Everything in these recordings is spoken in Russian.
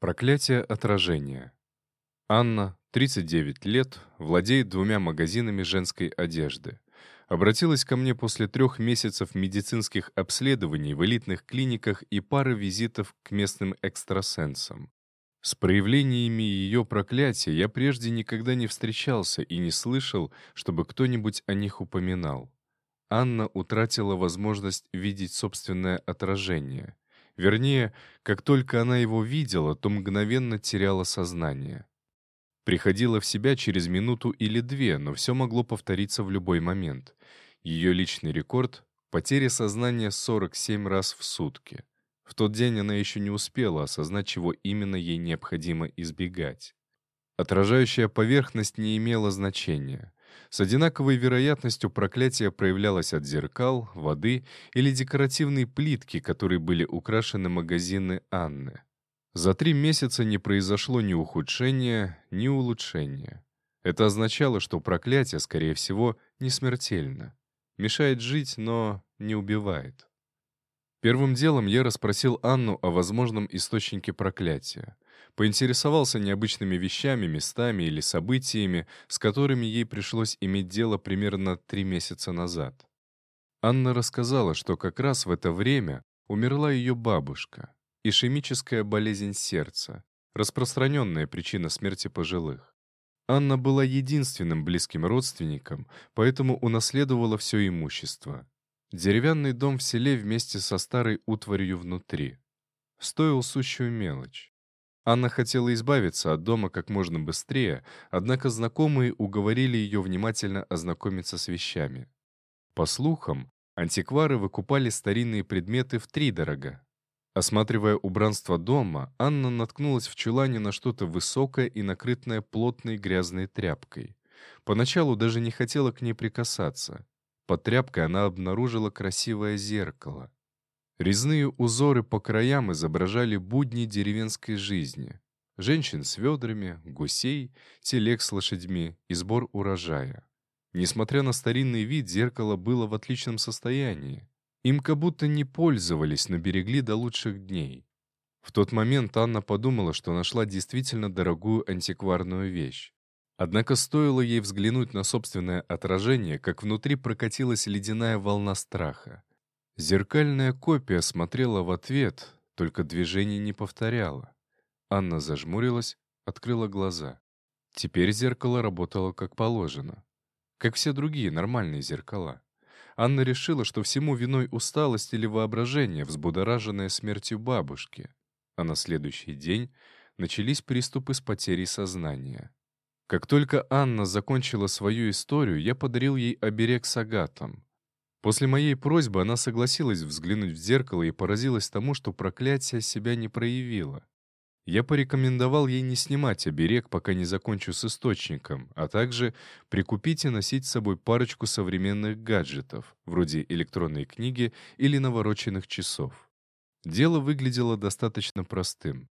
Проклятие отражения. Анна, 39 лет, владеет двумя магазинами женской одежды. Обратилась ко мне после трех месяцев медицинских обследований в элитных клиниках и пары визитов к местным экстрасенсам. С проявлениями ее проклятия я прежде никогда не встречался и не слышал, чтобы кто-нибудь о них упоминал. Анна утратила возможность видеть собственное отражение — Вернее, как только она его видела, то мгновенно теряла сознание. Приходила в себя через минуту или две, но все могло повториться в любой момент. Ее личный рекорд — потеря сознания 47 раз в сутки. В тот день она еще не успела осознать, чего именно ей необходимо избегать. Отражающая поверхность не имела значения. С одинаковой вероятностью проклятие проявлялось от зеркал, воды или декоративной плитки, которые были украшены магазины Анны. За три месяца не произошло ни ухудшения, ни улучшения. Это означало, что проклятие, скорее всего, не смертельно. Мешает жить, но не убивает. Первым делом я расспросил Анну о возможном источнике проклятия. Поинтересовался необычными вещами, местами или событиями, с которыми ей пришлось иметь дело примерно три месяца назад. Анна рассказала, что как раз в это время умерла ее бабушка, ишемическая болезнь сердца, распространенная причина смерти пожилых. Анна была единственным близким родственником, поэтому унаследовала все имущество. Деревянный дом в селе вместе со старой утварью внутри. Стоил сущую мелочь. Анна хотела избавиться от дома как можно быстрее, однако знакомые уговорили ее внимательно ознакомиться с вещами. По слухам, антиквары выкупали старинные предметы втридорога. Осматривая убранство дома, Анна наткнулась в чулане на что-то высокое и накрытое плотной грязной тряпкой. Поначалу даже не хотела к ней прикасаться. Под тряпкой она обнаружила красивое зеркало. Резные узоры по краям изображали будни деревенской жизни. Женщин с ведрами, гусей, телег с лошадьми и сбор урожая. Несмотря на старинный вид, зеркало было в отличном состоянии. Им как будто не пользовались, но берегли до лучших дней. В тот момент Анна подумала, что нашла действительно дорогую антикварную вещь. Однако стоило ей взглянуть на собственное отражение, как внутри прокатилась ледяная волна страха. Зеркальная копия смотрела в ответ, только движений не повторяла. Анна зажмурилась, открыла глаза. Теперь зеркало работало как положено. Как все другие нормальные зеркала. Анна решила, что всему виной усталость или воображение, взбудораженное смертью бабушки. А на следующий день начались приступы с потерей сознания. Как только Анна закончила свою историю, я подарил ей оберег с агатом. После моей просьбы она согласилась взглянуть в зеркало и поразилась тому, что проклятие себя не проявило. Я порекомендовал ей не снимать оберег, пока не закончу с источником, а также прикупить и носить с собой парочку современных гаджетов, вроде электронной книги или навороченных часов. Дело выглядело достаточно простым.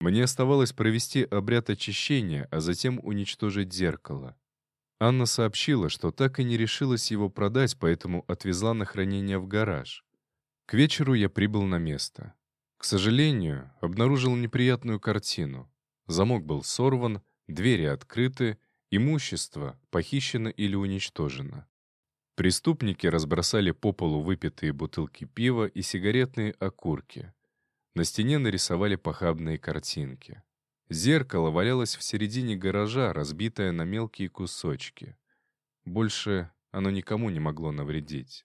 Мне оставалось провести обряд очищения, а затем уничтожить зеркало. Анна сообщила, что так и не решилась его продать, поэтому отвезла на хранение в гараж. К вечеру я прибыл на место. К сожалению, обнаружил неприятную картину. Замок был сорван, двери открыты, имущество похищено или уничтожено. Преступники разбросали по полу выпитые бутылки пива и сигаретные окурки. На стене нарисовали похабные картинки. Зеркало валялось в середине гаража, разбитое на мелкие кусочки. Больше оно никому не могло навредить.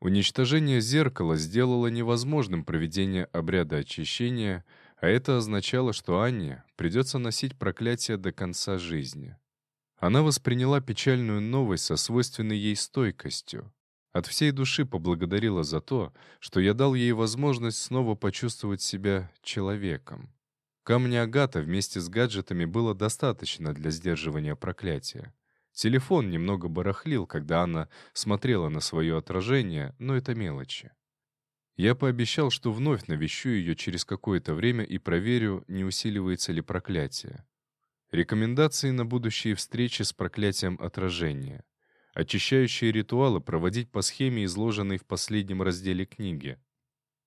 Уничтожение зеркала сделало невозможным проведение обряда очищения, а это означало, что Анне придется носить проклятие до конца жизни. Она восприняла печальную новость со свойственной ей стойкостью. От всей души поблагодарила за то, что я дал ей возможность снова почувствовать себя человеком. Камня Агата вместе с гаджетами было достаточно для сдерживания проклятия. Телефон немного барахлил, когда она смотрела на свое отражение, но это мелочи. Я пообещал, что вновь навещу ее через какое-то время и проверю, не усиливается ли проклятие. Рекомендации на будущие встречи с проклятием отражения. Очищающие ритуалы проводить по схеме, изложенной в последнем разделе книги.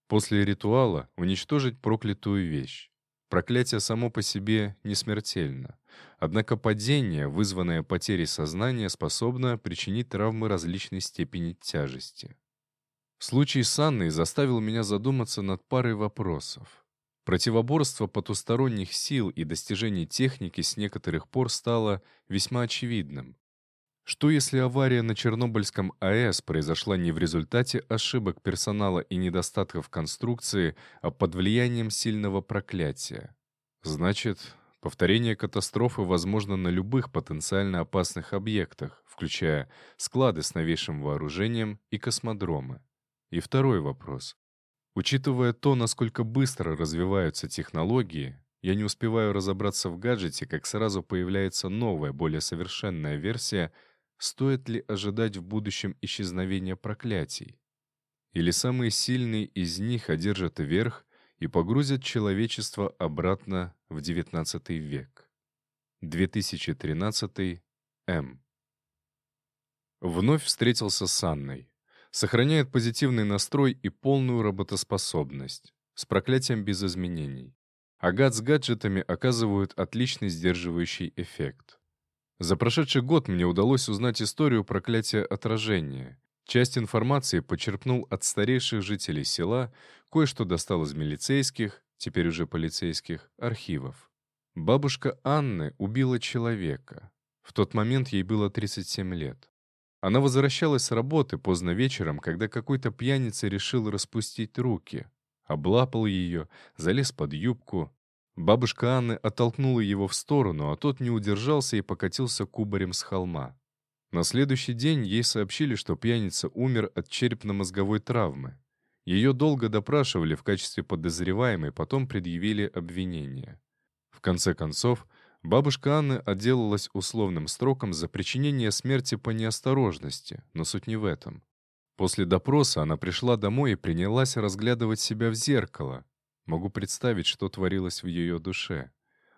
После ритуала уничтожить проклятую вещь. Проклятие само по себе не смертельно. Однако падение, вызванное потерей сознания, способно причинить травмы различной степени тяжести. Случай с Анной заставил меня задуматься над парой вопросов. Противоборство потусторонних сил и достижений техники с некоторых пор стало весьма очевидным. Что если авария на Чернобыльском АЭС произошла не в результате ошибок персонала и недостатков конструкции, а под влиянием сильного проклятия? Значит, повторение катастрофы возможно на любых потенциально опасных объектах, включая склады с новейшим вооружением и космодромы. И второй вопрос. Учитывая то, насколько быстро развиваются технологии, я не успеваю разобраться в гаджете, как сразу появляется новая, более совершенная версия — Стоит ли ожидать в будущем исчезновения проклятий? Или самые сильные из них одержат верх и погрузят человечество обратно в XIX век? 2013 М. Вновь встретился с Анной. Сохраняет позитивный настрой и полную работоспособность. С проклятием без изменений. Агат с гаджетами оказывают отличный сдерживающий эффект. За прошедший год мне удалось узнать историю проклятия отражения. Часть информации почерпнул от старейших жителей села, кое-что достал из милицейских, теперь уже полицейских, архивов. Бабушка Анны убила человека. В тот момент ей было 37 лет. Она возвращалась с работы поздно вечером, когда какой-то пьяница решил распустить руки. Облапал ее, залез под юбку, Бабушка Анны оттолкнула его в сторону, а тот не удержался и покатился кубарем с холма. На следующий день ей сообщили, что пьяница умер от черепно-мозговой травмы. Ее долго допрашивали в качестве подозреваемой, потом предъявили обвинение. В конце концов, бабушка Анны отделалась условным строком за причинение смерти по неосторожности, но суть не в этом. После допроса она пришла домой и принялась разглядывать себя в зеркало, Могу представить, что творилось в ее душе.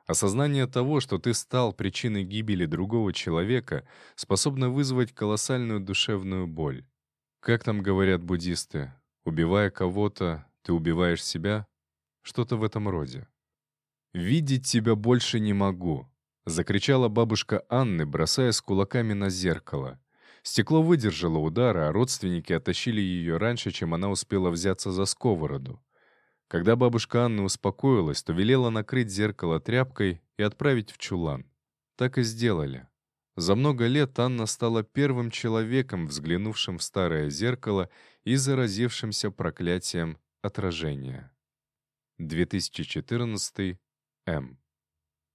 Осознание того, что ты стал причиной гибели другого человека, способно вызвать колоссальную душевную боль. Как там говорят буддисты, убивая кого-то, ты убиваешь себя? Что-то в этом роде. «Видеть тебя больше не могу», — закричала бабушка Анны, бросаясь кулаками на зеркало. Стекло выдержало удар, а родственники оттащили ее раньше, чем она успела взяться за сковороду. Когда бабушка Анна успокоилась, то велела накрыть зеркало тряпкой и отправить в чулан. Так и сделали. За много лет Анна стала первым человеком, взглянувшим в старое зеркало и заразившимся проклятием отражения. 2014 М.